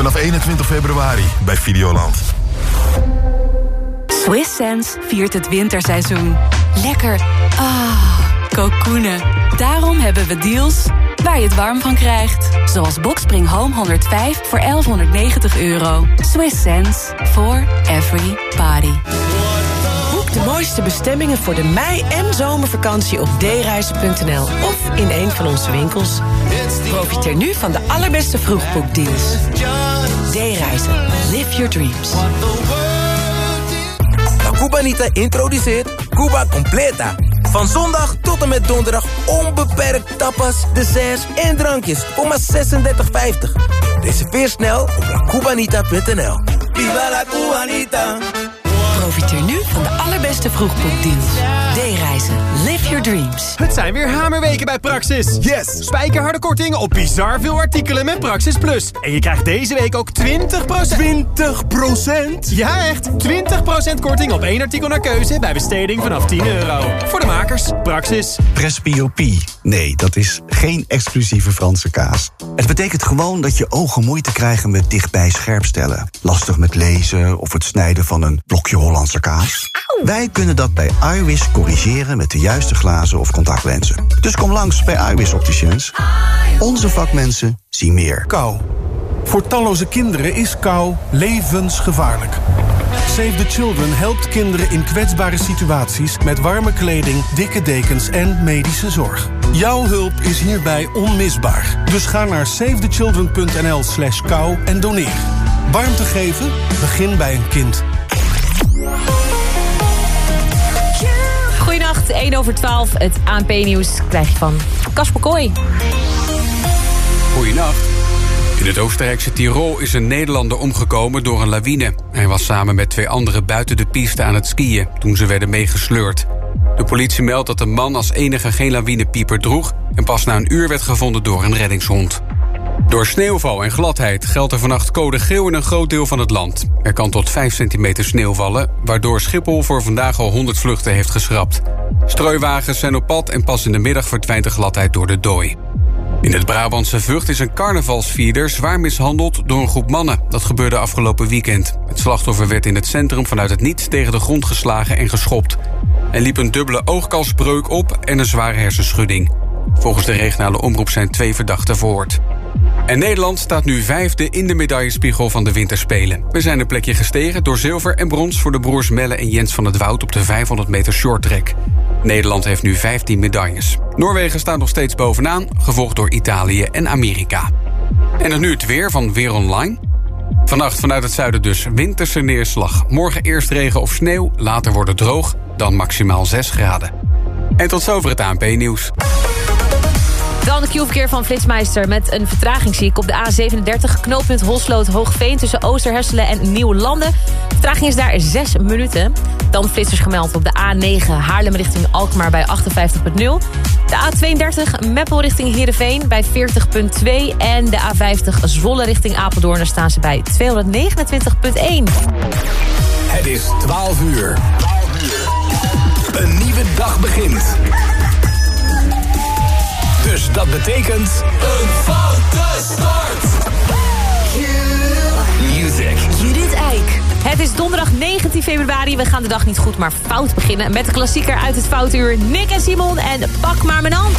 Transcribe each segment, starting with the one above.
Vanaf 21 februari bij Videoland. Swiss Sense viert het winterseizoen. Lekker. Ah, kokoenen. Daarom hebben we deals waar je het warm van krijgt. Zoals Boxspring Home 105 voor 1190 euro. Swiss sense for every body. Boek de mooiste bestemmingen voor de mei- en zomervakantie op dereizen.nl of in een van onze winkels. Profiteer nu van de allerbeste vroegboekdeals. D-reizen. Live your dreams. La Cubanita introduceert Cuba Completa. Van zondag tot en met donderdag onbeperkt tapas, desserts en drankjes voor maar 36,50. Reserveer snel op lacubanita.nl. Viva la Cubanita! Profiteer nu van de allerbeste vroegboekdeals. D-reizen. Live your dreams. Het zijn weer hamerweken bij Praxis. Yes! Spijkerharde korting op bizar veel artikelen met Praxis Plus. En je krijgt deze week ook 20%... 20%? Ja, echt! 20% korting op één artikel naar keuze bij besteding vanaf 10 euro. Voor de makers, Praxis. Presbyopie. Nee, dat is geen exclusieve Franse kaas. Het betekent gewoon dat je ogen moeite krijgen met dichtbij scherpstellen. Lastig met lezen of het snijden van een blokje Hollandse kaas. Wij kunnen dat bij iWis corrigeren met de juiste glazen of contactlenzen. Dus kom langs bij iWis Opticians. Onze vakmensen zien meer. Kou. Voor talloze kinderen is kou levensgevaarlijk. Save the Children helpt kinderen in kwetsbare situaties... met warme kleding, dikke dekens en medische zorg. Jouw hulp is hierbij onmisbaar. Dus ga naar savethechildren.nl slash kou en doneer. Warmte geven? Begin bij een kind. 1 over 12. Het ANP-nieuws krijg je van Kasper Kooi. Goedenacht. In het Oostenrijkse Tirol is een Nederlander omgekomen door een lawine. Hij was samen met twee anderen buiten de piste aan het skiën... toen ze werden meegesleurd. De politie meldt dat de man als enige geen lawinepieper droeg... en pas na een uur werd gevonden door een reddingshond. Door sneeuwval en gladheid geldt er vannacht code geel in een groot deel van het land. Er kan tot 5 centimeter sneeuw vallen... waardoor Schiphol voor vandaag al 100 vluchten heeft geschrapt. Strooiwagens zijn op pad en pas in de middag verdwijnt de gladheid door de dooi. In het Brabantse Vught is een carnavalsvierder zwaar mishandeld door een groep mannen. Dat gebeurde afgelopen weekend. Het slachtoffer werd in het centrum vanuit het niets tegen de grond geslagen en geschopt. Er liep een dubbele oogkalsbreuk op en een zware hersenschudding. Volgens de regionale omroep zijn twee verdachten verhoord. En Nederland staat nu vijfde in de medaillespiegel van de winterspelen. We zijn een plekje gestegen door zilver en brons voor de broers Melle en Jens van het Woud op de 500 meter shorttrack. Nederland heeft nu 15 medailles. Noorwegen staat nog steeds bovenaan, gevolgd door Italië en Amerika. En dan nu het weer van Weer Online. Vannacht vanuit het zuiden dus winterse neerslag. Morgen eerst regen of sneeuw, later wordt het droog, dan maximaal 6 graden. En tot zover het ANP-nieuws. Dan het Q-verkeer van Flitsmeister met een vertraging zie ik op de A37... knooppunt Holsloot-Hoogveen tussen Oosterherselen en Nieuw-Landen. Vertraging is daar 6 minuten. Dan flitsers gemeld op de A9 Haarlem richting Alkmaar bij 58.0. De A32 Meppel richting Heerenveen bij 40.2. En de A50 Zwolle richting Apeldoorn, daar staan ze bij 229.1. Het is 12 uur. Een nieuwe dag begint. Dat betekent... Een foute start! Music. Judith Eik. Het is donderdag 19 februari. We gaan de dag niet goed, maar fout beginnen. Met de klassieker uit het foutuur Nick en Simon en Pak maar mijn hand.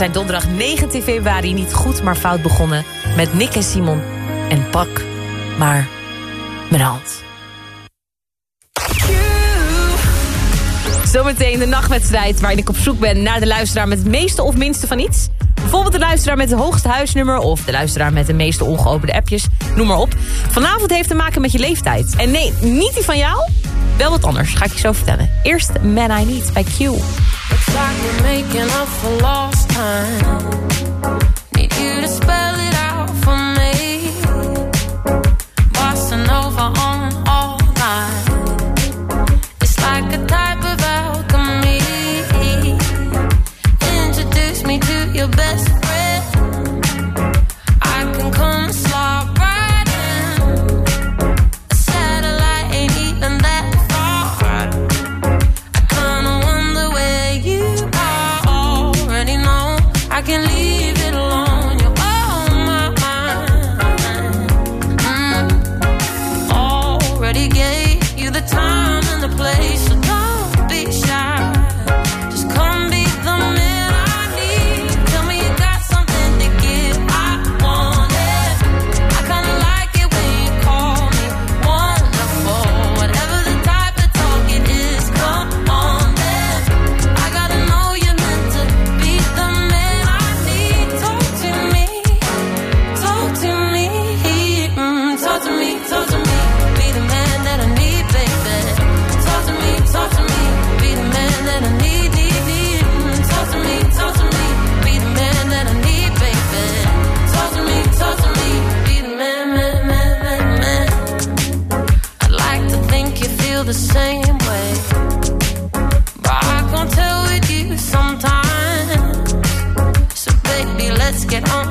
zijn donderdag 9 februari niet goed maar fout begonnen... met Nick en Simon en pak maar mijn hand. Zometeen de nachtwedstrijd waarin ik op zoek ben naar de luisteraar met het meeste of minste van iets. Bijvoorbeeld de luisteraar met het hoogste huisnummer of de luisteraar met de meeste ongeopende appjes. Noem maar op. Vanavond heeft te maken met je leeftijd. En nee, niet die van jou, wel wat anders, ga ik je zo vertellen. Eerst Man I Need bij Q. It's like we're making up for lost time. Need you to spend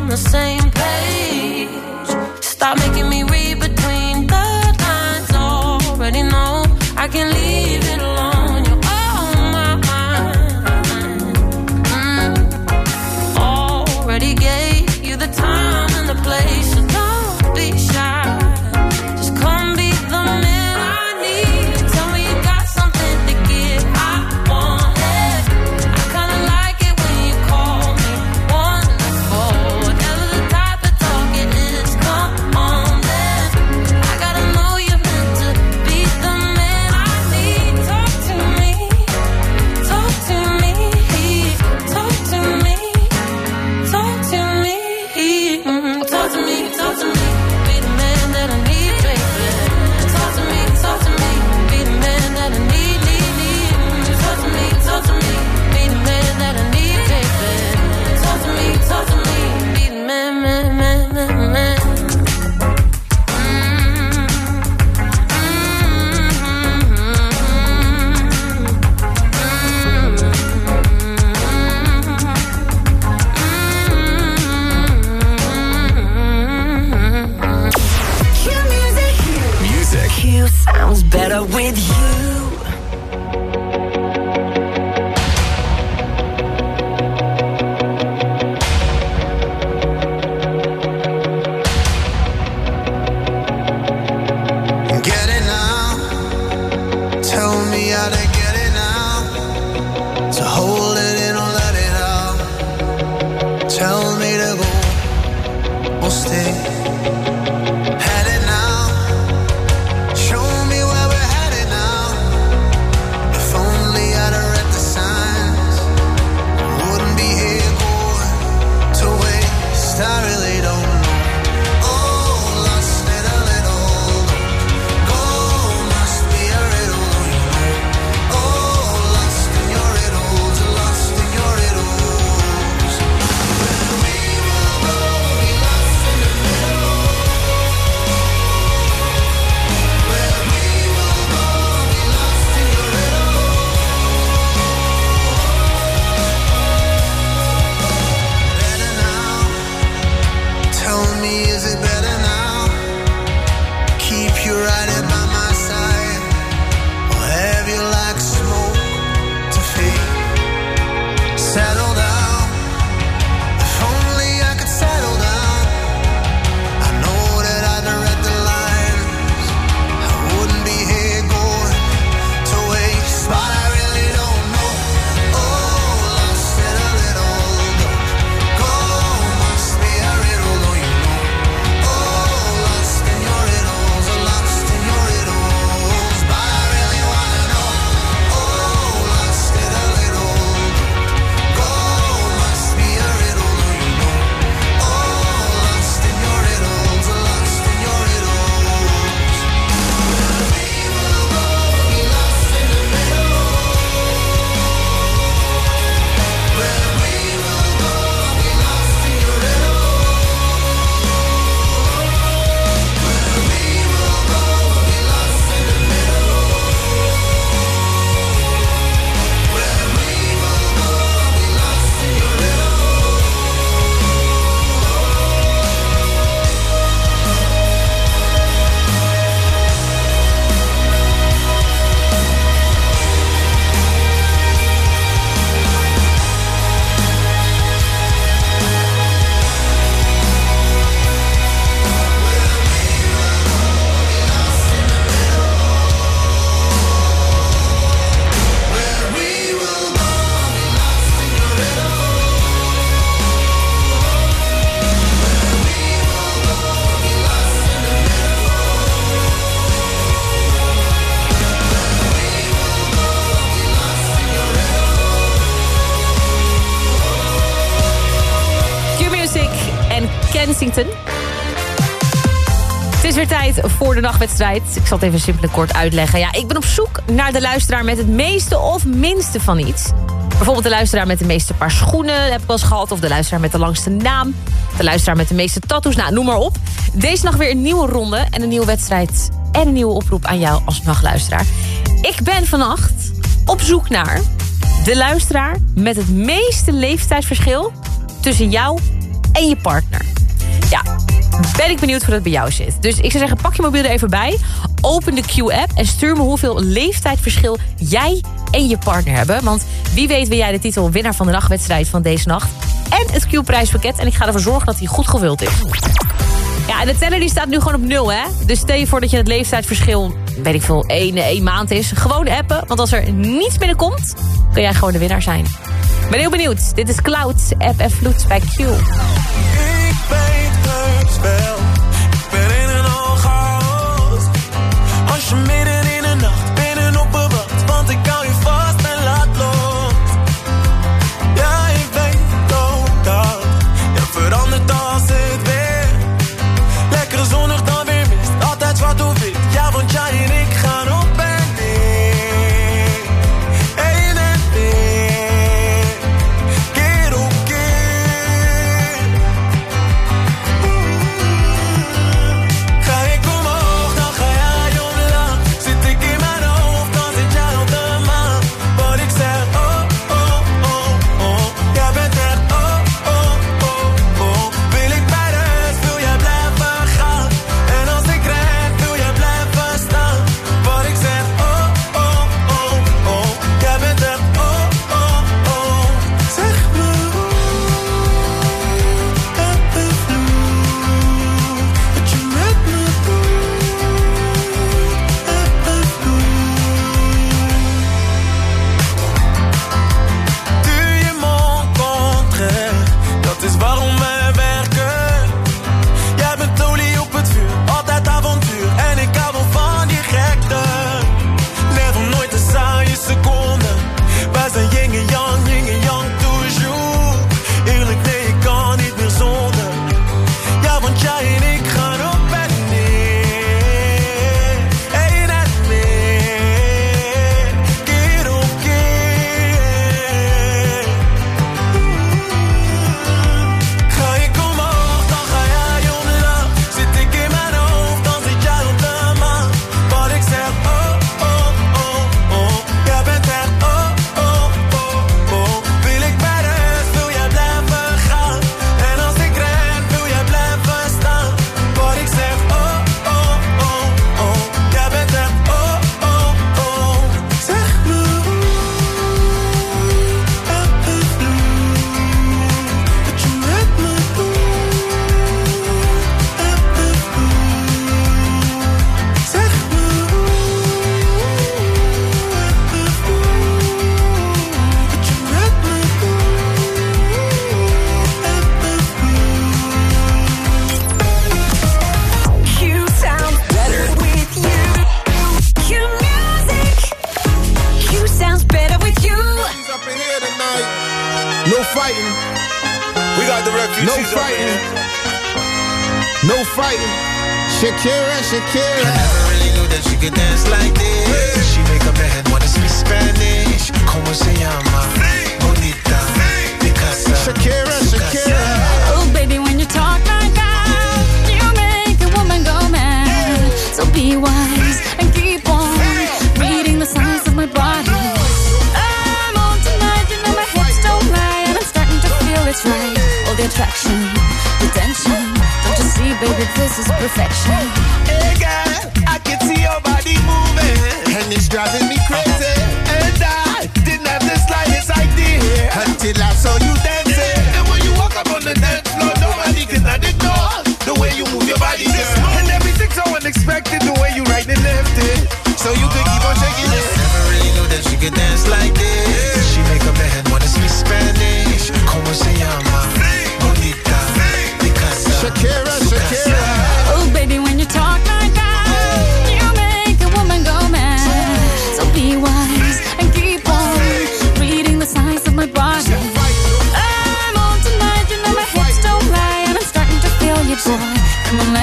the same de. Ik zal het even simpel en kort uitleggen. Ja, ik ben op zoek naar de luisteraar met het meeste of minste van iets. Bijvoorbeeld de luisteraar met de meeste paar schoenen, heb ik wel gehad. Of de luisteraar met de langste naam. De luisteraar met de meeste tattoos. Nou, noem maar op. Deze nacht weer een nieuwe ronde en een nieuwe wedstrijd. En een nieuwe oproep aan jou als nachtluisteraar. Ik ben vannacht op zoek naar de luisteraar met het meeste leeftijdsverschil tussen jou en je partner. Ja, ben ik benieuwd hoe dat bij jou zit. Dus ik zou zeggen, pak je mobiel er even bij. Open de Q-app en stuur me hoeveel leeftijdsverschil jij en je partner hebben. Want wie weet ben jij de titel winnaar van de nachtwedstrijd van deze nacht. En het Q-prijspakket. En ik ga ervoor zorgen dat die goed gevuld is. Ja, en de teller die staat nu gewoon op nul, hè. Dus stel je voor dat je het leeftijdsverschil, weet ik veel, één, één maand is. Gewoon appen, want als er niets binnenkomt, kun jij gewoon de winnaar zijn. Ben heel benieuwd. Dit is Cloud, App en Vloed bij Q.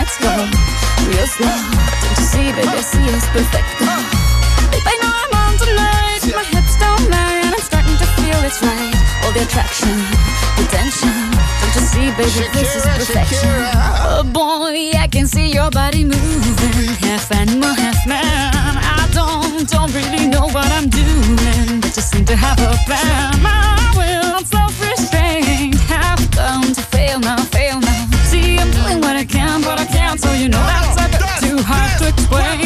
let's go, real slow. Don't you see, baby, see it's perfect. Babe, I know I'm on tonight, my hips don't lie, and I'm starting to feel it's right. All the attraction, the tension. Don't you see, baby, this is perfection. Oh boy, I can see your body moving, half animal, half man. I don't, don't really know what I'm doing, but just seem to have a plan. You know that's a bit too hard to explain.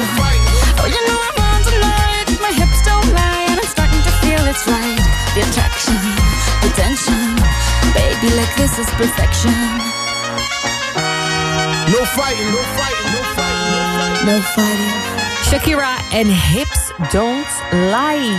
Perfection. No fighting, no fighting, no fighting, No fighting. Shakira en Hips Don't Lie.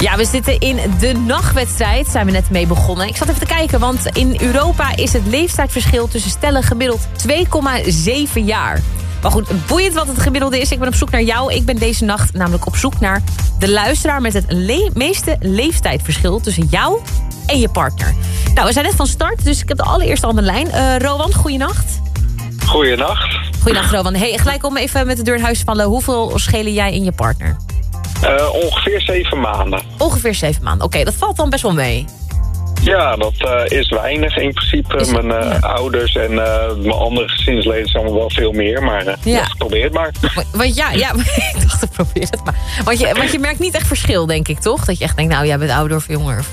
Ja, we zitten in de nachtwedstrijd. Zijn we net mee begonnen. Ik zat even te kijken, want in Europa is het leeftijdsverschil tussen stellen gemiddeld 2,7 jaar. Maar goed, boeiend wat het gemiddelde is. Ik ben op zoek naar jou. Ik ben deze nacht namelijk op zoek naar de luisteraar... met het le- meeste leeftijdsverschil tussen jou en je partner. Nou, we zijn net van start, dus ik heb de allereerste al aan de lijn. Eh Rowan, goeienacht. Goeienacht. Goeienacht, Rowan. Hey, gelijk om even met de deur in huis te vallen. Hoeveel schelen jij in je partner? Eh, ongeveer zeven maanden. Ongeveer zeven maanden. Oké, dat valt dan best wel mee. Ja, dat eh, is weinig in principe. mijn ouders en mijn andere gezinsleden zijn allemaal wel veel meer. Maar Ja. ja. probeer het maar. Want ja, ja ik dacht, probeer het maar. Want je, want je merkt niet echt verschil, denk ik, toch? Dat je echt denkt, nou, jij bent ouder of jonger.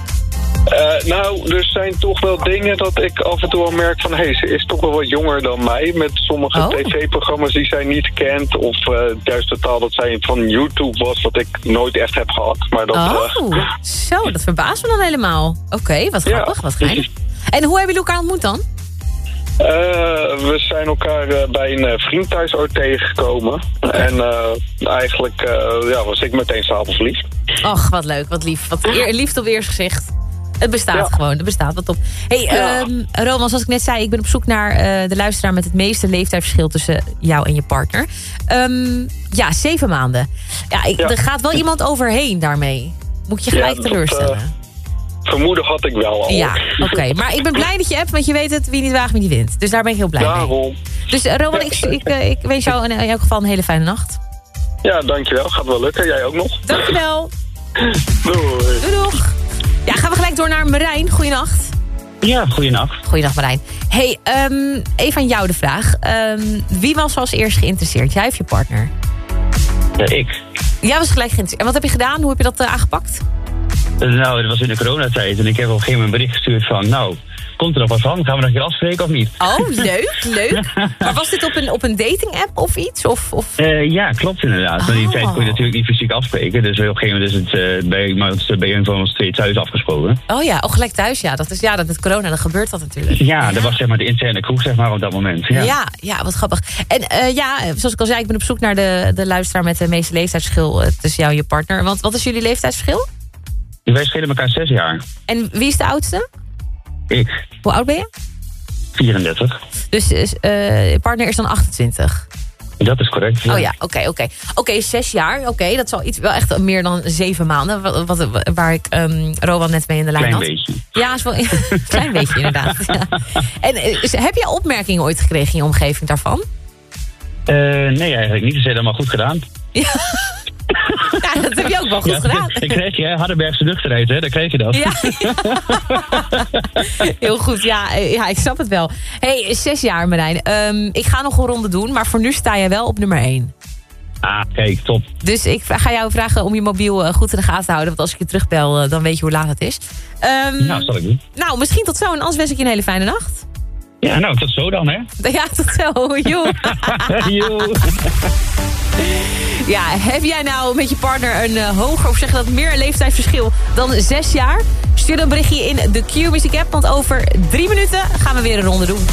Eh, nou, er zijn toch wel dingen dat ik af en toe al merk van... hé, hey, ze is toch wel wat jonger dan mij. Met sommige Oh. tv-programma's die zij niet kent. Of eh, juist totaal dat zij van YouTube was, wat ik nooit echt heb gehad. Maar dat, eh, Oh, zo, dat verbaast me dan helemaal. Oké, wat grappig, wat geinig. En hoe hebben jullie elkaar ontmoet dan? Eh, we zijn elkaar eh, bij een eh, vriend thuis ooit tegengekomen. En eh, eigenlijk eh, ja, was ik meteen s'avonds verliefd. Och, wat leuk, wat lief. Wat liefde op eerst gezicht. Het bestaat gewoon, het bestaat wat op. Hey, Ja. ehm, Roman, zoals ik net zei, ik ben op zoek naar eh, de luisteraar met het meeste leeftijdsverschil tussen jou en je partner. Ehm, ja, zeven maanden. Ja, ik, Ja. er gaat wel iemand overheen daarmee. Moet je gelijk dat, teleurstellen. eh, vermoeden had ik wel al. ja, oké. Maar ik ben blij dat je hebt, want je weet het, wie niet waagt, wie niet wint. Dus daar ben ik heel blij mee. Daarom. Dus eh, Roman, ik, ik, eh, ik wens jou in, in elk geval een hele fijne nacht. Ja, dankjewel. Gaat wel lukken. Jij ook nog. Dankjewel. Doei. Doei doeg. Ja, gaan we gelijk door naar Marijn. Goeienacht. Ja, goeienacht. Goeiedag Marijn. Hey, ehm, even aan jou de vraag. Ehm, wie was als eerst geïnteresseerd? Jij of je partner? Ja, ik. Jij was gelijk geïnteresseerd. En wat heb je gedaan? Hoe heb je dat eh, aangepakt? Nou, dat was in de coronatijd en ik heb op een gegeven moment een bericht gestuurd van... nou, komt er nog wat van? Gaan we nog keer afspreken of niet? Oh, leuk, leuk. Maar was dit op een, op een dating app of iets? Of, of... Eh, ja, klopt inderdaad. Maar die Oh. tijd kon je natuurlijk niet fysiek afspreken. Dus op een gegeven moment is het eh, bij, bij een van ons twee thuis afgesproken. Oh ja, oh, gelijk thuis. Ja, dat is ja, dat met corona, dan gebeurt dat natuurlijk. Ja, dat was zeg maar de interne kroeg zeg maar op dat moment. Ja. Ja. ja, wat grappig. En eh, ja, zoals ik al zei, ik ben op zoek naar de, de luisteraar met de meeste leeftijdsverschil tussen jou en je partner. Want wat is jullie leeftijdsverschil? Wij schelen elkaar zes jaar. En wie is de oudste? Ik, Hoe oud ben je? 34. Dus eh, je partner is dan 28. Dat is correct. Oh ja, oké, oké. Oké, zes jaar. Oké, dat is al iets, wel echt meer dan zeven maanden. Wat, wat- waar ik ehm Rowan net mee in de lijn Klein had. beetje. Ja, is wel een klein beetje inderdaad. Ja. En eh, heb jij opmerkingen ooit gekregen in je omgeving daarvan? Eh, nee, eigenlijk niet. Ze hebben allemaal goed gedaan. Ja, dat heb je ook wel goed ja, gedaan. Dan krijg je Hardenbergse nuchterheid, hè? Dan krijg je dat. Ja, Heel goed, ja, eh, ja, ik snap het wel. hey, zes jaar Marijn. Ehm, ik ga nog een ronde doen, maar voor nu sta jij wel op nummer één. Ah, kijk, top. Dus ik ga jou vragen om je mobiel eh, goed in de gaten te houden. Want als ik je terugbel, eh, dan weet je hoe laat het is. Ehm, Nou, zal ik doen. nou, misschien tot zo. En anders wens ik je een hele fijne nacht. Ja, nou, tot zo dan, hè? Ja, tot zo. Joe. Joe. Ja, heb jij nou met je partner een eh, hoger of zeg dat meer leeftijdsverschil dan zes jaar? Stuur dan berichtje in de Q-Music app, want over drie minuten gaan we weer een ronde doen.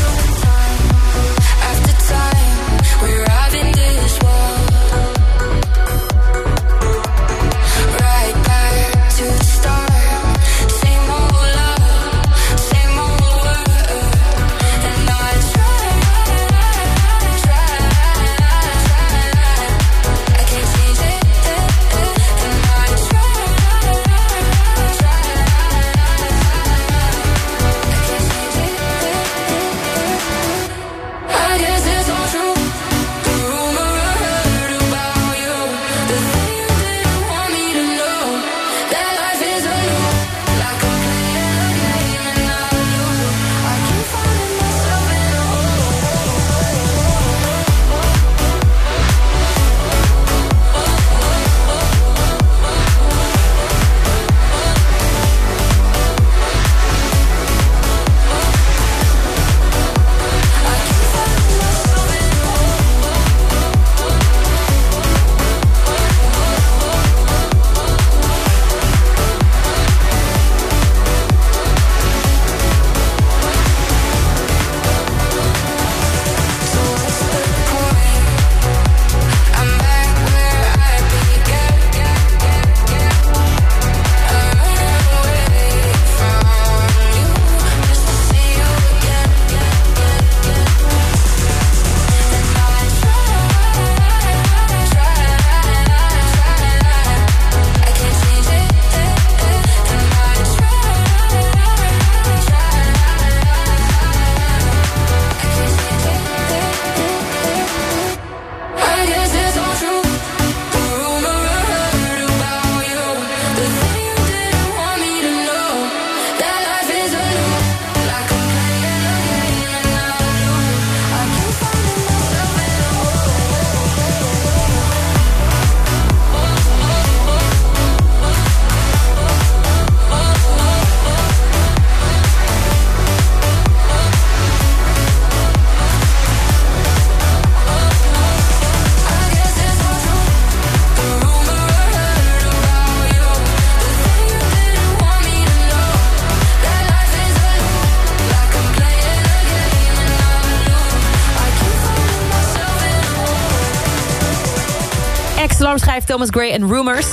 Thomas Gray en Rumors.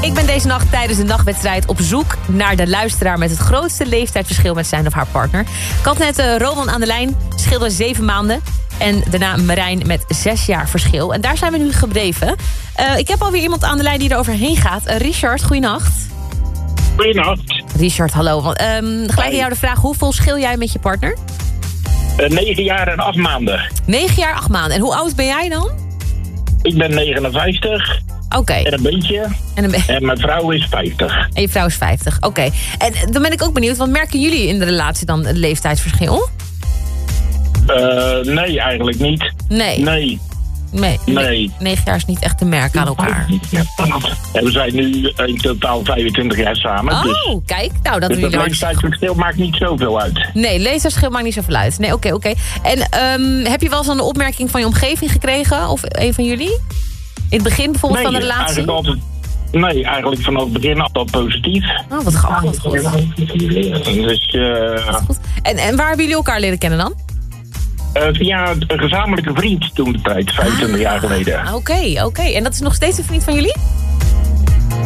Ik ben deze nacht tijdens de nachtwedstrijd op zoek naar de luisteraar... met het grootste leeftijdsverschil met zijn of haar partner. Ik had net uh, Roman aan de lijn, scheelde zeven maanden. En daarna Marijn met zes jaar verschil. En daar zijn we nu gebleven. Uh, ik heb alweer iemand aan de lijn die er overheen gaat. Uh, Richard, goeienacht. Goeienacht. Richard, hallo. Um, gelijk aan jou de vraag, hoeveel schil jij met je partner? Negen jaar en acht maanden. Negen jaar, acht maanden. En hoe oud ben jij dan? Ik ben 59. Oké. Okay. En een beetje. En, een be en mijn vrouw is 50. En je vrouw is 50, oké. Okay. En dan ben ik ook benieuwd, wat merken jullie in de relatie dan het leeftijdsverschil? Uh, nee, eigenlijk niet. Nee. Nee. Nee, nee. 9 jaar is niet echt te merken aan elkaar. En we zijn nu in totaal 25 jaar samen. Oh, dus kijk. Nou, dat dus het leeftijdsverschil maakt niet zoveel uit. Nee, leeftijdsverschil maakt niet zoveel uit. Nee, oké, okay, oké. Okay. En um, heb je wel eens een opmerking van je omgeving gekregen? Of een van jullie? In het begin bijvoorbeeld nee, van de relatie? Eigenlijk altijd, nee, eigenlijk vanaf het begin altijd positief. Oh, wat grappig. Dus, uh. En, en waar hebben jullie elkaar leren kennen dan? Uh, via een gezamenlijke vriend toen de tijd, 25 ah, jaar geleden. Oké, okay, oké. Okay. En dat is nog steeds een vriend van jullie?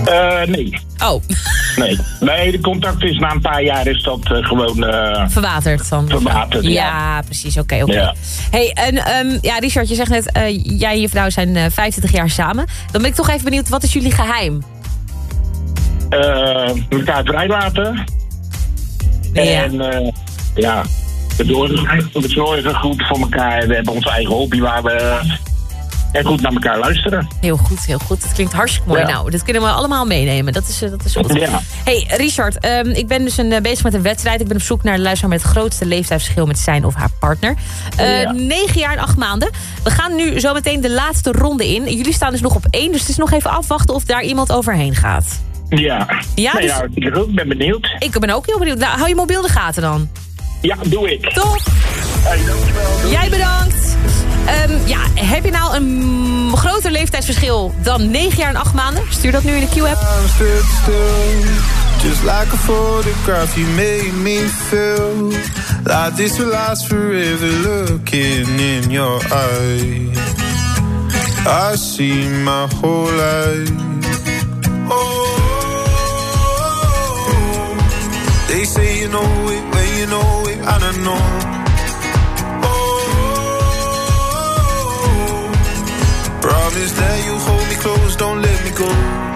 Uh, nee. Oh. Nee. nee, de contact is na een paar jaar is dat uh, gewoon... Uh, verwaterd dan. Verwaterd, ja. ja. precies. Oké, okay, oké. Ja. Hey, en um, ja, Richard, je zegt net, jij en je vrouw zijn 25 jaar samen. Dan ben ik toch even benieuwd, wat is jullie geheim? elkaar vrijlaten. Ja. En ja, we zorgen, we zorgen goed voor elkaar. We hebben onze eigen hobby waar we en goed naar elkaar luisteren. Heel goed, heel goed. Dat klinkt hartstikke mooi. Ja. Nou, dat kunnen we allemaal meenemen. Dat is, dat is goed. Ja. Hey, Richard, um, ik ben dus een, bezig met een wedstrijd. Ik ben op zoek naar de luisteraar met het grootste leeftijdsverschil met zijn of haar partner. Uh, ja. 9 jaar en 8 maanden. We gaan nu zo meteen de laatste ronde in. Jullie staan dus nog op één, dus het is nog even afwachten of daar iemand overheen gaat. Ja, ja, nee, dus... ja ik ben benieuwd. Ik ben ook heel benieuwd. Nou, hou je mobiel de gaten dan. Ja, doe ik. Top. Hey, dankjewel. Jij bedankt. Um, ja, heb je nou een groter leeftijdsverschil dan 9 jaar en 8 maanden? Stuur dat nu in de Q-app. Just like a photograph, you made me feel like this will last forever. Looking in your eyes, I see my whole life. Oh, they say you know it when you know it, I don't know. Oh, promise that you hold me close, don't let me go.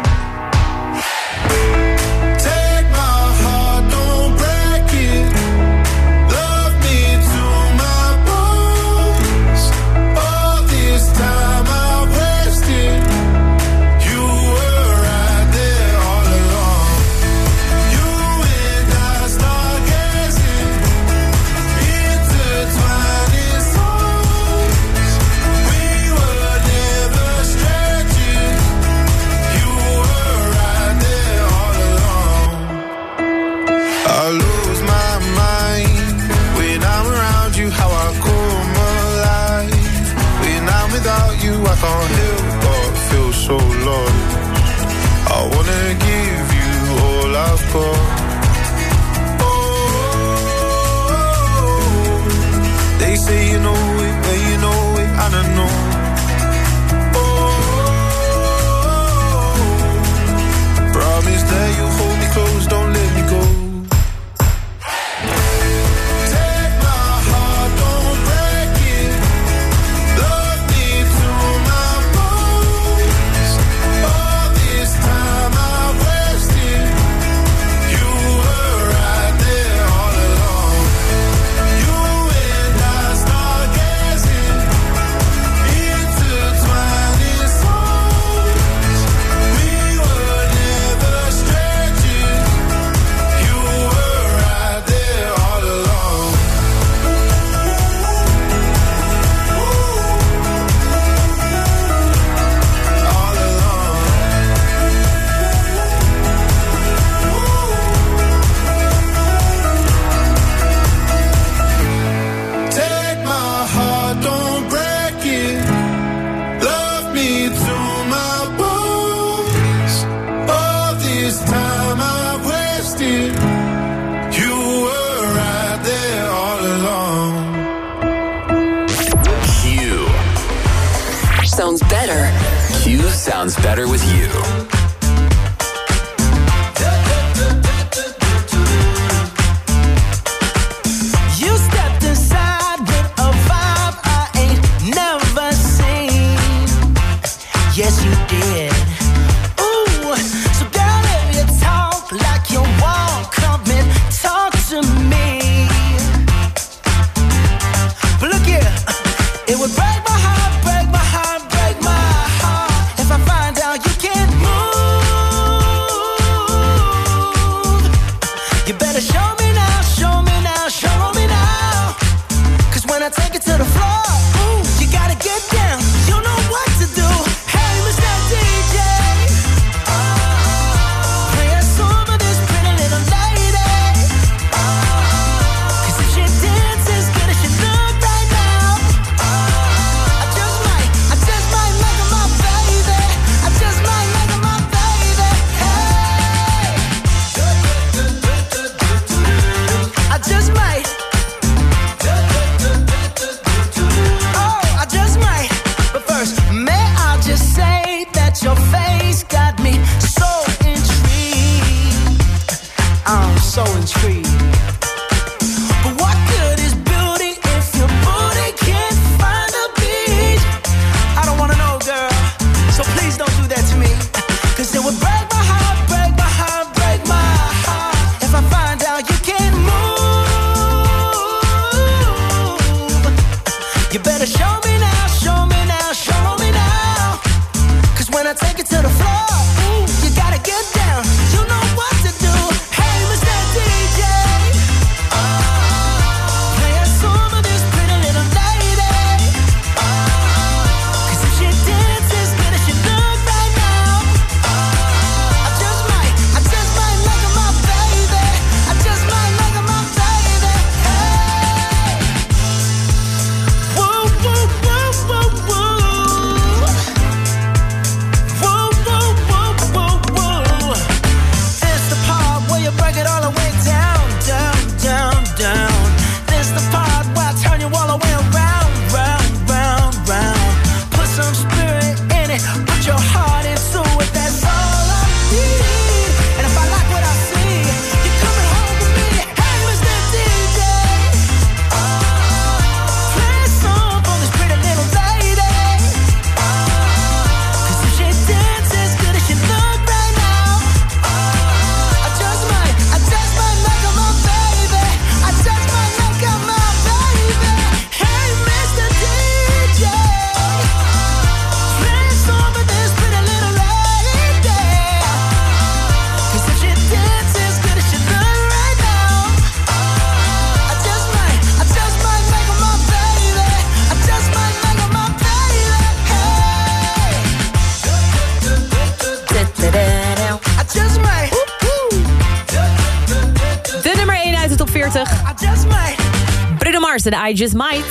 20. Bruno Mars en I Just Might.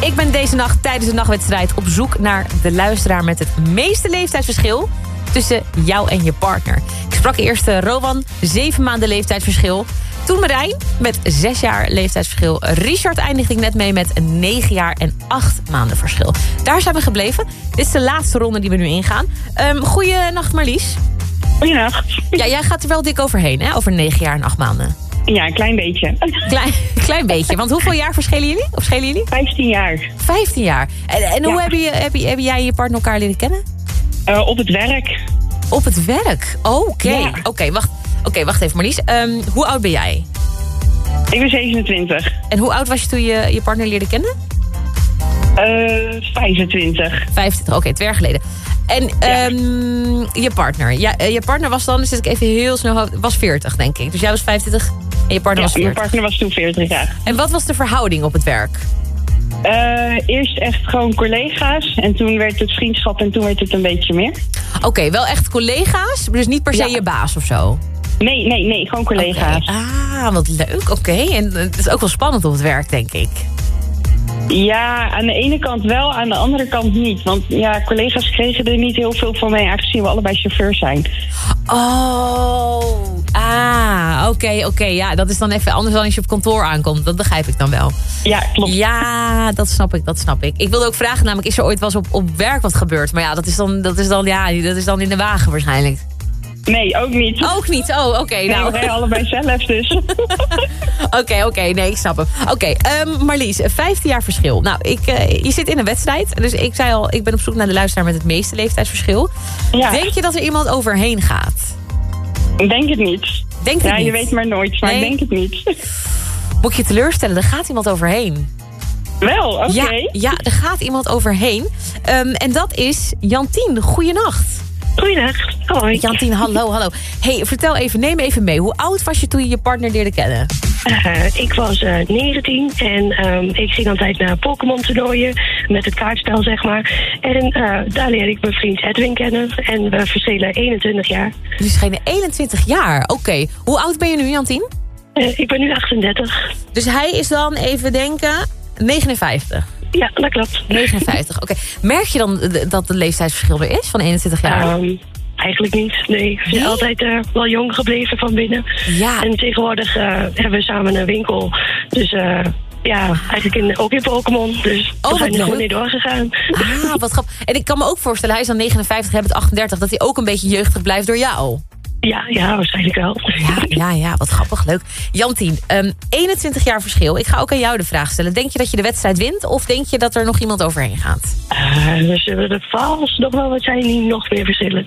Ik ben deze nacht tijdens de nachtwedstrijd op zoek naar de luisteraar... met het meeste leeftijdsverschil tussen jou en je partner. Ik sprak eerst eh, Rowan, zeven maanden leeftijdsverschil. Toen Marijn, met zes jaar leeftijdsverschil. Richard eindigde ik net mee met negen jaar en acht maanden verschil. Daar zijn we gebleven. Dit is de laatste ronde die we nu ingaan. Um, goeienacht Marlies. Goeienacht. Ja, jij gaat er wel dik overheen, hè? Over negen jaar en acht maanden. Ja, een klein beetje. Klein, klein beetje, want hoeveel jaar verschillen jullie? Of schelen jullie? 15 jaar. 15 jaar. En, en hoe Ja. hebben, je, heb je, hebben jij en je partner elkaar leren kennen? Eh, op het werk. Op het werk? Oké, Ja. Oké, wacht. Oké, wacht even Marlies. Ehm, hoe oud ben jij? Ik ben 27. En hoe oud was je toen je je partner leerde kennen? Eh 25. 25, oké, twee jaar geleden. En ehm, je partner. Ja, eh, je partner was dan, dus zit ik even heel snel, was 40 denk ik. Dus jij was 25 en je partner Ja, was 40. mijn partner was toen 40 jaar. En wat was de verhouding op het werk? Eh, eerst echt gewoon collega's. En toen werd het vriendschap en toen werd het een beetje meer. Oké, wel echt collega's, dus niet per se je baas of zo? Nee, nee, nee, gewoon collega's. Ah, wat leuk. Oké, en het is ook wel spannend op het werk, denk ik. Ja, aan de ene kant wel, aan de andere kant niet. Want ja, collega's kregen er niet heel veel van mee, aangezien we allebei chauffeur zijn. Oh, ah, oké, oké. Ja, dat is dan even anders dan als je op kantoor aankomt. Dat begrijp ik dan wel. Ja, klopt. Ja, dat snap ik, dat snap ik. Ik wilde ook vragen, namelijk, is er ooit wel eens op, op werk wat gebeurd? Maar ja, dat is dan, dat is dan, ja, dat is dan in de wagen waarschijnlijk. Nee, ook niet. Ook niet? Oh, oké. Nee, nou. allebei zelf, dus. Oké, oké, nee, ik snap hem. Oké, ehm, Marlies, 15 jaar verschil. Nou, ik, eh, je zit in een wedstrijd. Dus ik zei al, ik ben op zoek naar de luisteraar met het meeste leeftijdsverschil. Ja. Denk je dat er iemand overheen gaat? Ik denk het niet. Denk het ja, niet? je weet maar nooit, maar Nee? ik denk het niet. Moet je teleurstellen, er gaat iemand overheen. Wel, oké. Ja, ja, er gaat iemand overheen. Ehm, en dat is Jantien. Goeienacht. Goeiedag. Hoi. Jantien, hallo, hallo. hey, vertel even, neem even mee. Hoe oud was je toen je je partner leerde kennen? Eh, ik was eh 19 en ehm, ik ging altijd naar Pokémon toernooien met het kaartspel, zeg maar. En eh, daar leerde ik mijn vriend Edwin kennen en we verschillen 21 jaar. Jullie schijnen 21 jaar. Oké. Hoe oud ben je nu, Jantien? Ik ben nu 38. Dus hij is dan, even denken, 59. Ja, dat klopt. 59, oké. Merk je dan dat het leeftijdsverschil er is van 21 jaar? Ehm, eigenlijk niet, nee. We zijn altijd eh, wel jong gebleven van binnen. Ja. En tegenwoordig eh, hebben we samen een winkel. Dus eh, ja, eigenlijk in, ook in Pokémon. Dus we Oh, wat zijn er gewoon in doorgegaan. Ah, wat grappig. En ik kan me ook voorstellen, hij is dan 59, jij bent 38... dat hij ook een beetje jeugdig blijft door jou. Ja, ja, waarschijnlijk wel. Ja, ja, ja, wat grappig, leuk. Jantien, ehm 21 jaar verschil. Ik ga ook aan jou de vraag stellen. Denk je dat je de wedstrijd wint of denk je dat er nog iemand overheen gaat? Eh, we zullen er vast nog wel wat zijn die nog meer verschillen.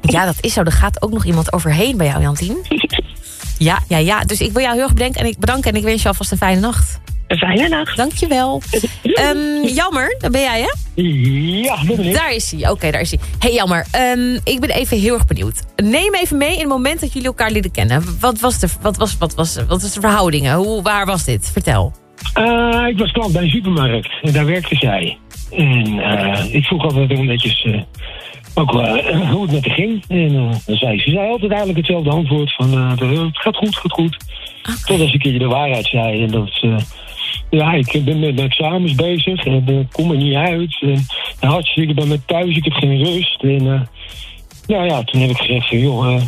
Ja, dat is zo. Er gaat ook nog iemand overheen bij jou, Jantien. Ja, ja, ja. Dus ik wil jou heel erg bedanken en ik, bedanken en ik wens je alvast een fijne nacht. Een fijne nacht. Dankjewel. Ehm jammer, daar ben jij, hè? Ja, dat ben ik. Daar is hij. Oké, daar is hij. hey, jammer. Ehm, ik ben even heel erg benieuwd. Neem even mee in het moment dat jullie elkaar leren kennen. Wat was de, wat was, wat was, wat was de verhoudingen? Hoe, waar was dit? Vertel. Eh, ik was klant bij een supermarkt en daar werkte zij. En eh, ik vroeg altijd heel netjes eh, ook eh, hoe het met haar ging. En dan zei ze, ze zei altijd eigenlijk hetzelfde antwoord van eh, het gaat goed, gaat goed. Tot als een keer de waarheid zei. En dat eh, ja, ik ben met mijn examens bezig en ik kom er niet uit. En hartstikke bij me thuis, ik heb geen rust. En nou ja, toen heb ik gezegd van joh,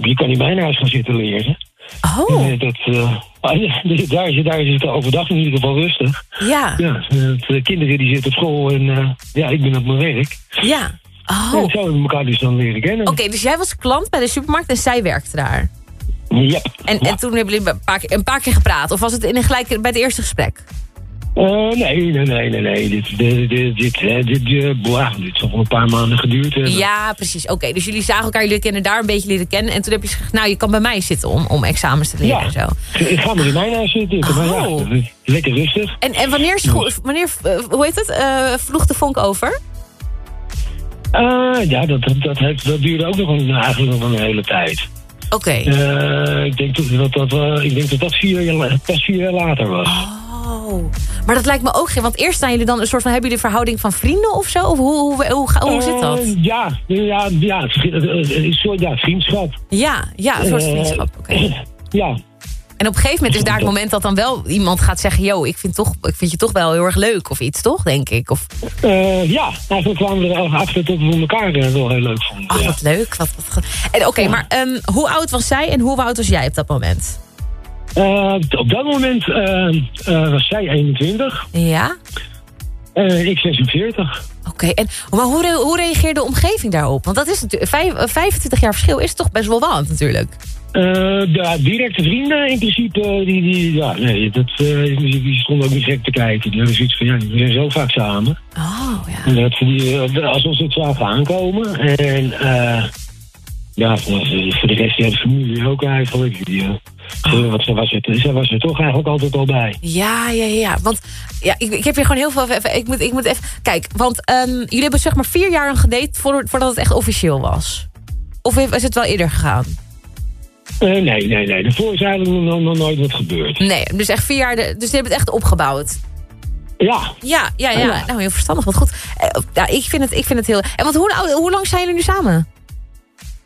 je, kan niet bij mijn huis gaan zitten leren. Oh. Dat, eh, daar, is, daar is het overdag in ieder geval rustig. Ja. Ja, de kinderen die zitten op school en ja, ik ben op mijn werk. Ja. Oh. En zo hebben we elkaar dus dan leren kennen. Oké, dus jij was klant bij de supermarkt en zij werkte daar. Ja. En, en toen hebben jullie een paar, keer, een paar keer gepraat? Of was het in een gelijk, bij het eerste gesprek? Eh, nee, nee, nee, nee, nee. Dit, dit, dit, dit, eh, dit, eh, boah, dit is al een paar maanden geduurd. hebben. Ja, precies. Oké, dus jullie zagen elkaar jullie kennen daar een beetje leren kennen. En toen heb je gezegd, nou, je kan bij mij zitten om, om examens te leren Ja. en zo. Ik ga maar in mijn huis zitten. Oh. ja, lekker rustig. En, en wanneer, wanneer eh, hoe heet het, eh vloog de vonk over? Ah, ja, dat, dat, dat, heeft, dat duurde ook nog een, eigenlijk nog een hele tijd. Oké. Eh, ik, denk dat, dat, dat, eh, ik denk dat dat vier jaar, pas vier jaar later was. Oh. Maar dat lijkt me ook geen, want eerst zijn jullie dan een soort van, hebben jullie een verhouding van vrienden of zo? Of hoe, hoe, hoe, hoe zit dat? Eh, ja, ja, ja, soort ja, vriendschap. Ja, ja, een soort vriendschap. Oké. Ja. En op een gegeven moment is daar het moment dat dan wel iemand gaat zeggen... yo, ik vind, toch, ik vind je toch wel heel erg leuk of iets, toch, denk ik? Of, Eh, ja, eigenlijk kwamen we er achter dat we elkaar eh, wel heel leuk vonden. ja. wat leuk. Wat, wat, ge- en Oké, maar ehm, hoe oud was zij en hoe oud was jij op dat moment? Eh, op dat moment eh, eh, was zij 21. Ja? Ik 46. Oké, en maar hoe, re- hoe reageerde de omgeving daarop? Want dat is natuurlijk, vijf- eh, 25 jaar verschil is toch best wel wat natuurlijk. Eh, ja, directe vrienden in principe, die, die, ja, nee, dat, eh, die, stonden ook niet gek te kijken. Die hadden zoiets van, ja, we zijn zo vaak samen. Oh, ja. En dat, die, alsof ze het zagen aankomen. En ja, voor voor de rest, ja, de familie ook eigenlijk. Die, eh, ze, was er, ze was er toch eigenlijk altijd al bij. Ja, ja, ja. Want ja, ik, ik heb hier gewoon heel veel... even- Ik moet, ik moet even... Kijk, want ehm, jullie hebben zeg maar vier jaar lang gedate... voor- voordat het echt officieel was. Of is het wel eerder gegaan? Eh, nee, nee, nee. Daarvoor is eigenlijk nog, nog nooit wat gebeurd. Nee, dus echt vier jaar... De, dus die hebben het echt opgebouwd. Ja. Ja, ja, ja. Ja. Nou, heel verstandig. Wat goed. Eh, ja, ik vind het, ik vind het heel... En wat, hoe, hoe lang zijn jullie nu samen?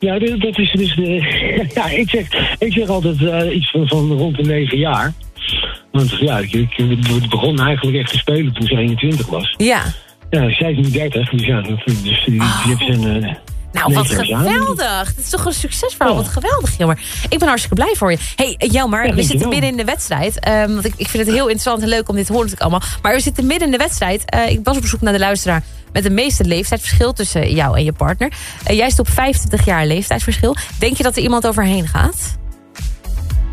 Ja, dat is dus. de ja, ik zeg, ik zeg altijd eh, iets van, van rond de negen jaar. Want ja, ik, ik begon eigenlijk echt te spelen toen ze 21 was. Ja. Ja, zij is nu 30, dus ja, dat, dus die, die heeft zijn. eh, Nou, wat geweldig. Dit is toch een succesverhaal. Wat geweldig, Jelmer. Ik ben hartstikke blij voor je. hey, Jelmer, Ja, we zitten midden in de wedstrijd. Ehm, want ik, ik vind het heel interessant en leuk om dit te horen natuurlijk allemaal. Maar we zitten midden in de wedstrijd. Eh, ik was op zoek naar de luisteraar met het meeste leeftijdsverschil tussen jou en je partner. Eh, jij zit op 25 jaar leeftijdsverschil. Denk je dat er iemand overheen gaat?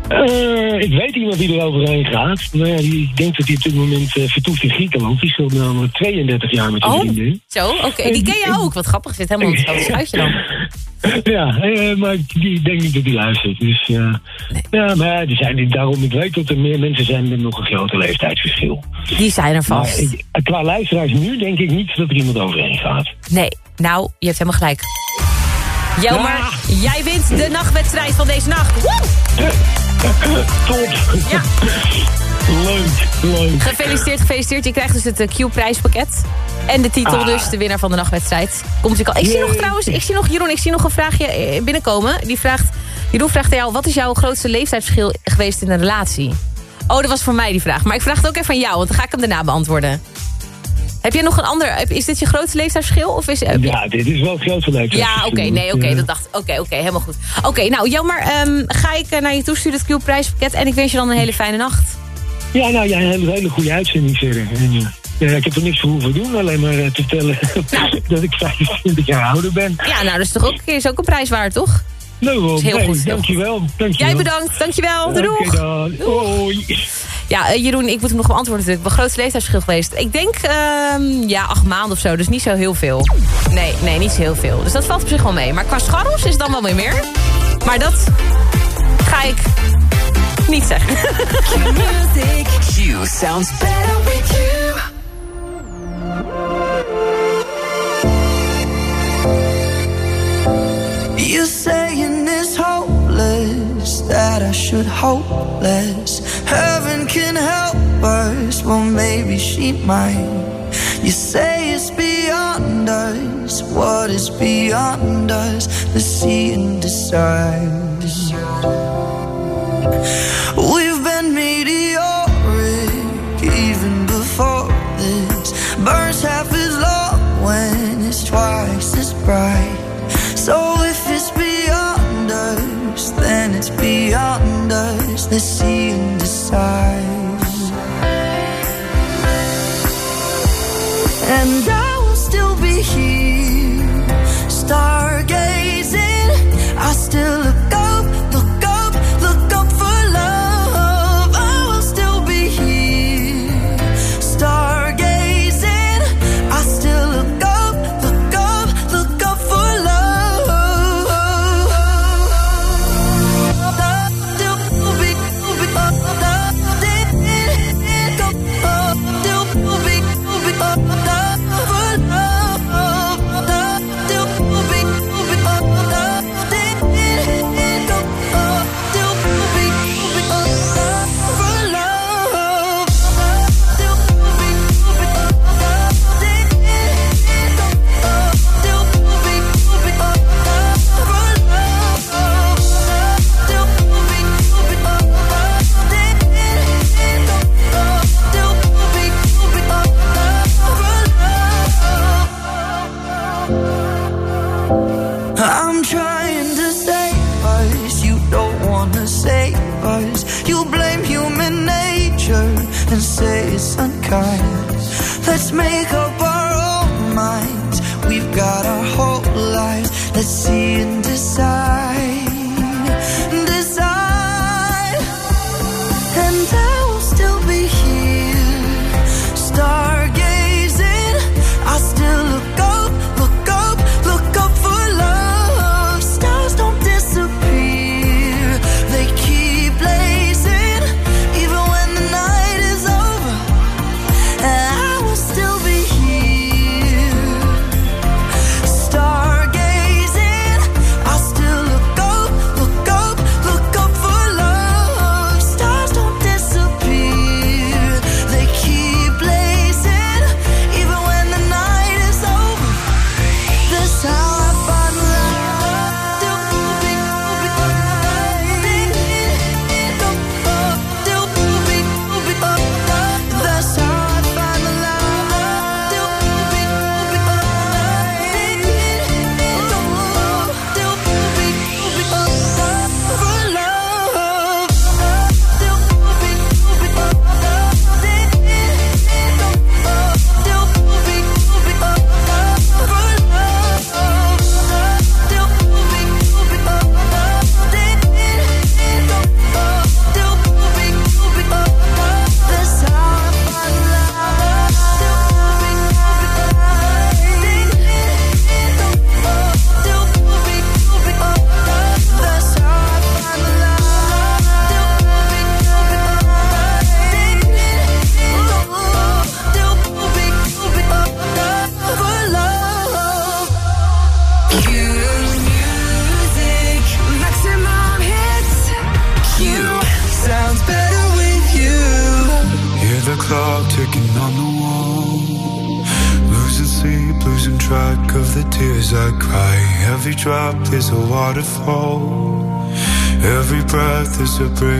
Eh, ik weet iemand die er overheen gaat. Maar ja, die, ik denk dat hij op dit moment eh, vertoeft in Griekenland. Die speelt namelijk 32 jaar met zijn Oh, vriendin. Zo, oké. Die ken je ook. Wat grappig. Zit helemaal op hetzelfde schuitje dan. Ja, eh, maar ik denk niet dat hij luistert. Dus, eh, ja, maar er zijn, daarom, ik weet dat er meer mensen zijn met nog een groter leeftijdsverschil. Die zijn er Maar vast. ik- qua luisteraars nu denk ik niet dat er iemand overheen gaat. Nee, nou, je hebt helemaal gelijk. Jelmer, jij wint de nachtwedstrijd van deze nacht. Woe! Top! Ja. Leuk, leuk. Gefeliciteerd, gefeliciteerd. Je krijgt dus het eh, Q-prijspakket. En de titel Ah. dus, de winnaar van de nachtwedstrijd. Komt natuurlijk al. Ik zie nog trouwens, ik zie nog, Jeroen, ik zie nog een vraagje eh, binnenkomen. Die vraagt, Jeroen vraagt aan jou, wat is jouw grootste leeftijdsverschil geweest in een relatie? Oh, dat was voor mij die vraag. Maar ik vraag het ook even aan jou, want dan ga ik hem daarna beantwoorden. Heb je nog een ander, is dit je grootste leeftijdsverschil? Of is, Ja, dit is wel het grootste leeftijdsverschil. ja, oké, nee, oké, dat dacht Oké, oké, helemaal goed. Oké, nou, jammer. ehm, ga ik eh, naar je toe sturen, het Q-prijspakket. En ik wens je dan een hele fijne nacht. Ja, nou, jij hebt een hele goede uitzending verder. Eh, ja, ik heb er niks voor hoeven doen, alleen maar eh, te vertellen dat ik 25 jaar ouder ben. Ja, nou, dat is toch ook, is ook een prijs waard, toch? Nou, heel nee, goed, dankjewel, dankjewel. Jij bedankt, dankjewel. Doei, dan. Hoi. Ja, eh, Jeroen, ik moet hem nog beantwoorden natuurlijk. Mijn grootste leeftijdsverschil geweest. Ik denk, ehm, ja, acht maanden of zo. Dus niet zo heel veel. Nee, nee, niet zo heel veel. Dus dat valt op zich wel mee. Maar qua scharrels is het dan wel weer meer. Maar dat ga ik niet zeggen. that I should hope less. Heaven can help us, well, maybe she might. You say it's beyond us, what is beyond us? The sea see and decide. We've been meteoric even before this. Burns half as long when it's twice as bright. So beyond us the sea and decides and I will still be here star to pray.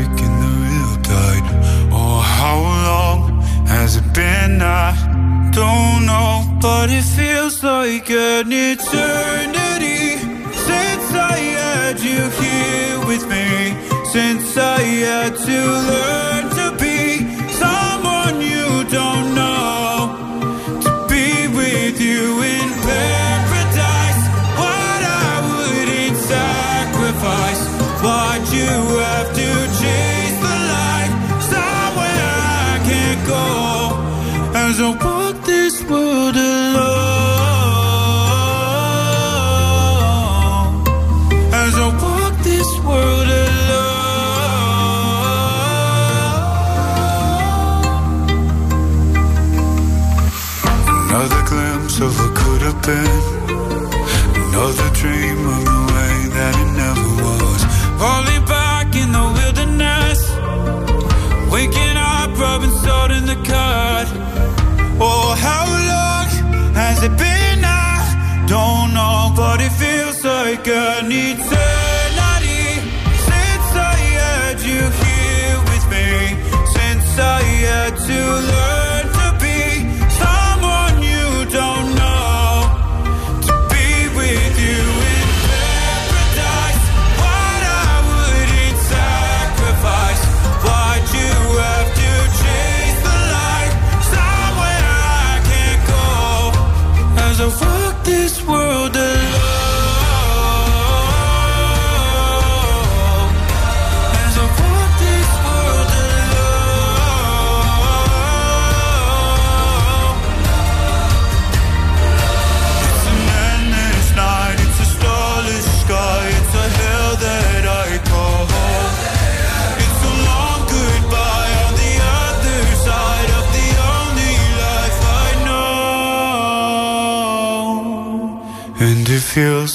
Sometimes I walk this world alone. As I walk this world alone. Another glimpse of what could have been. Another dream of the way that it never was. Falling back in the wilderness. Waking up, rubbing salt in the car. How long has it been? I don't know, but it feels like an eternity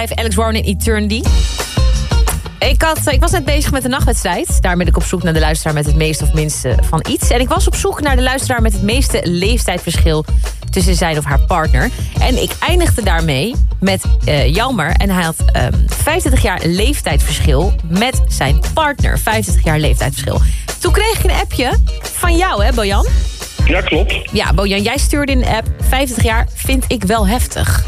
Alex Warren in Eternity. Ik, had, ik was net bezig met de nachtwedstrijd. Daar ben ik op zoek naar de luisteraar met het meest of minste van iets. En ik was op zoek naar de luisteraar met het meeste leeftijdsverschil tussen zijn of haar partner. En ik eindigde daarmee met uh, En hij had ehm, 25 jaar leeftijdsverschil met zijn partner. 25 jaar leeftijdsverschil. Toen kreeg ik een appje van jou, hè Bojan? Ja, klopt. Ja, Bojan, jij stuurde in de app 50 jaar vind ik wel heftig.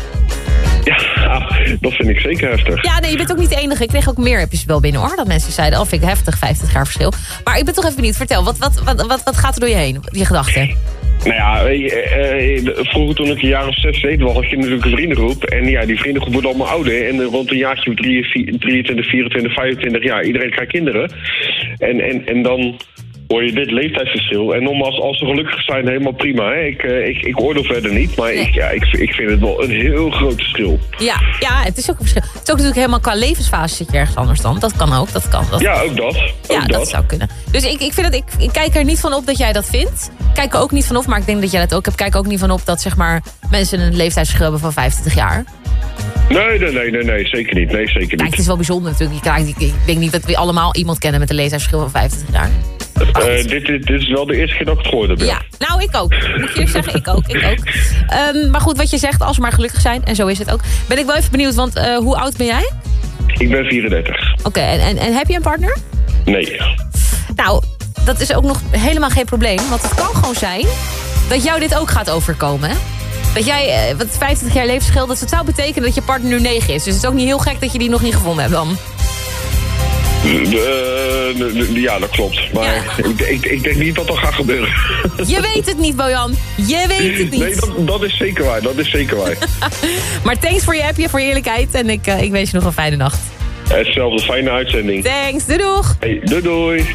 Ja, dat vind ik zeker heftig. Ja, nee, je bent ook niet de enige. Ik kreeg ook meer appjes wel binnen hoor. Dat mensen zeiden, oh vind ik heftig, 50 jaar verschil. Maar ik ben toch even benieuwd. Vertel, wat, wat, wat, wat, wat gaat er door je heen? Je gedachten? Nou ja, eh, eh, vroeger toen ik een jaar of zes deed, was had je natuurlijk een vriendengroep. En ja, die vriendengroep wordt allemaal ouder. En rond een jaartje of 23, 24, 25 jaar, iedereen krijgt kinderen. En, en, en dan hoor je dit leeftijdsverschil. En nogmaals, als ze gelukkig zijn, helemaal prima. Hè? Ik, eh, ik, ik oordeel verder niet, maar ik, ja, ik, ik vind het wel een heel groot verschil. Ja, ja, het is ook een verschil. Het is ook natuurlijk helemaal qua levensfase zit je ergens anders dan. Dat kan ook, dat kan. Dat Ja, ook dat. Ook ja, dat. zou kunnen. Dus ik, ik, vind dat, ik, ik kijk er niet van op dat jij dat vindt. Ik Kijk er ook niet van op, maar ik denk dat jij dat ook hebt. Kijk ook niet van op dat zeg maar, mensen een leeftijdsverschil hebben van 25 jaar. Nee, nee, nee, nee, nee, zeker niet. Nee, zeker Kijk, niet. het is wel bijzonder natuurlijk. Ik, ik denk niet dat we allemaal iemand kennen met een leeftijdsverschil van 25 jaar. Eh, dit, dit, dit is wel de eerste keer dat ik het gehoord heb. Ja, nou ik ook. Moet ik eerlijk zeggen, ik ook. Ik ook. Ehm, maar goed, wat je zegt, als we maar gelukkig zijn, en zo is het ook. Ben ik wel even benieuwd, want eh, hoe oud ben jij? Ik ben 34. Oké, en, en, en heb je een partner? Nee. Nou, dat is ook nog helemaal geen probleem. Want het kan gewoon zijn dat jou dit ook gaat overkomen. hè? Dat jij, eh, wat 25 jaar levensverschil, dat zou betekenen dat je partner nu 9 is. Dus het is ook niet heel gek dat je die nog niet gevonden hebt dan. Ja, dat klopt. Maar ik, ik, ik denk niet dat dat gaat gebeuren. Je weet het niet, Bojan. Je weet het niet. Nee, dat, dat is zeker waar. Dat is zeker waar. Maar thanks voor je appje, voor je eerlijkheid. En ik, eh, ik wens je nog een fijne nacht. Hetzelfde, fijne uitzending. Thanks, doei doeg. Hey, doei doei.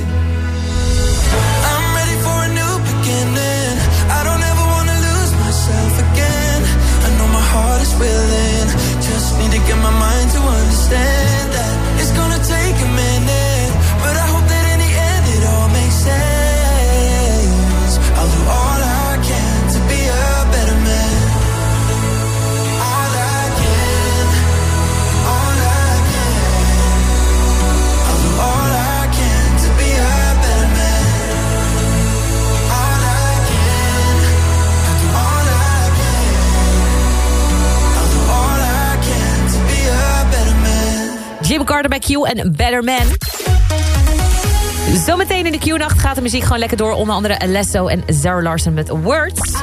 Understand Jim Carter bij Q en Better Man. Zometeen in de Q-nacht gaat de muziek gewoon lekker door. Onder andere Alesso en Zara Larson met Words.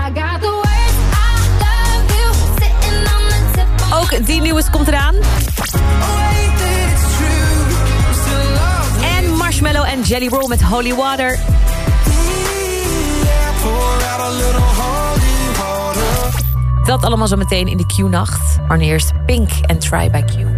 Ook die nieuwe komt eraan. En Marshmallow en Jelly Roll met Holy Water. Dat allemaal zometeen in de Q-nacht. Maar nu eerst Pink en Try by Q.